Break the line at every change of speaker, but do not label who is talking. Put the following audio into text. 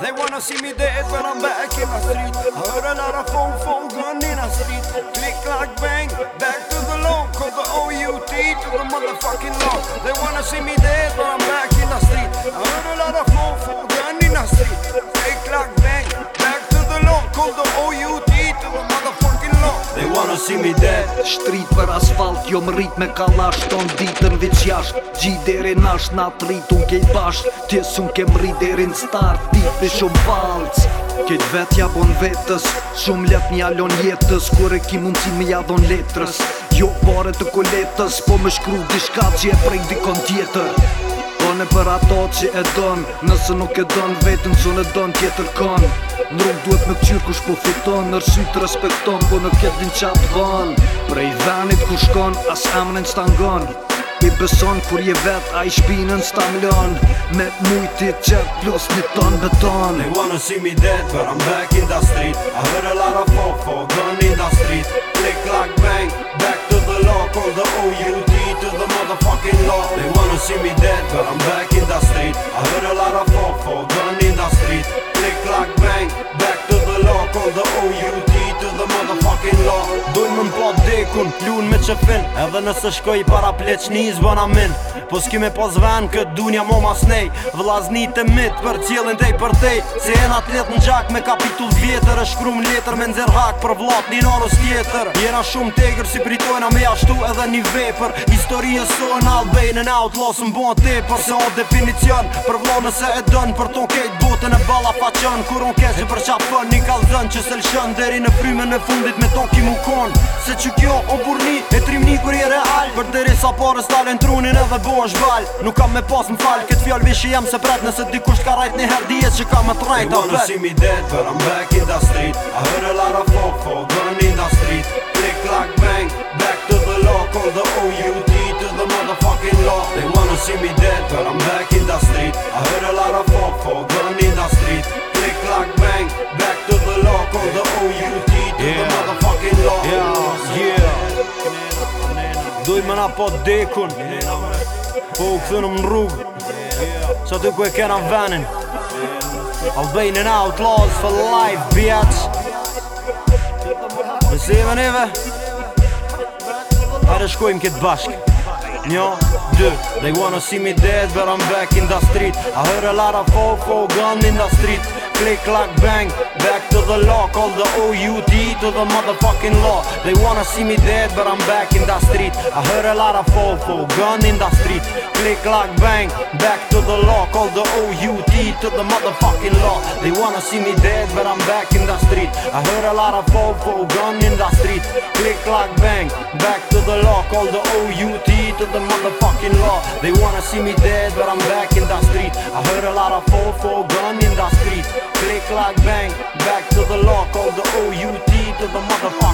They wanna see me dead when I'm back in the street. I heard a lot of phone phone gun in the street. Click clack, bang, back to the law. Call the OUT to the motherfucking law. They wanna see me dead.
si mi Shtrit për asfalt, jo më rrit me kalasht Ton ditën vëq jasht, gjit dhere nash, Na të rrit unë kej basht, tjes unë kem rrit dhere në start Ti të shumë falc Kejt vet ja bon vetës, shumë let një alon jetës Kore ki mund me ja dhon letrës Jo pare të koletës, po me shkru di shkat që e prejk dikon tjetër Kone për ato që e don Nëse nuk e don vetën që në don tjetër kon Në rrëm duhet me këqyr kush po fiton Nërshy të respekton po në ketë din qatë von Prej venit ku shkon as emrin së të ngon I beson kur je vet a i shpinën së të mlon Me mujti qërë plus një ton beton I wanna see me dead but I'm back in the street
I qim i dead But I'm back in the street I heard a lot of fuck for gun in the street Click, clack, bang, back to the law Call the O.U.T. to the motherfucking law Dojnë më mpo dekun, lun me qëfin Edhe nëse shkoj para pleç, nis amin min Po s'ky me pos ven këtë dunja mo mas nej Vlazni të mit për cilin tej për tej Se e na në gjak me kapitull vjetër E shkru më letër me nëzer hak për vlat një narës tjetër Jena shumë tegër si pritojna me ashtu edhe një vepër Historie so e në albejnë në naut Lasë më bon te për se o definicion Për vlat nëse e dën për ton kejt botën e bala faqën Kur on kesi për qapën një kalzën që se lëshën Deri në fryme në fundit me ton u kon Se që kjo o burni e trimni kur i real Për të resa porës talen trunin edhe bon është val Nuk kam me pas në fal Këtë fjall vishë jam se pret Nëse dikusht ka rajt një her Dijet që kam me të rajt You wanna see me dead But I'm back in the street I heard a lot of folk For gun in the street Click clack bang Back to the law Call the OUD To the motherfucking law They wanna see me dead But I'm back in the street I heard a lot of folk For gun in the street Click clack bang Back to the law Call the OUD To the motherfucking law Yeah Doj me na po dekun Po u këthënë më në rrug Sa ty ku e kena vanin venin Albanian Outlaws for life, bitch Me zime neve Ere shkojmë këtë bashkë Njo, dy They wanna see me dead but I'm back in the street I heard a lot of fofo gun in the street Click, clack, bang, back to the law Call the OUD to the motherfucking law They wanna see me dead but I'm back in the street I heard a lot of fofo gun in the street Click, clack, bang, back to the law Call the OUD to the motherfucking law They wanna see me dead but I'm back in the street I heard a lot of fofo gun in the street Click, clack, bang, back to the law Call the OUD to the motherfucking law They wanna see me dead but I'm back in the street I heard a lot of 4-4 gun in the street Click like bang, back to the law Call the OUT to the motherfucking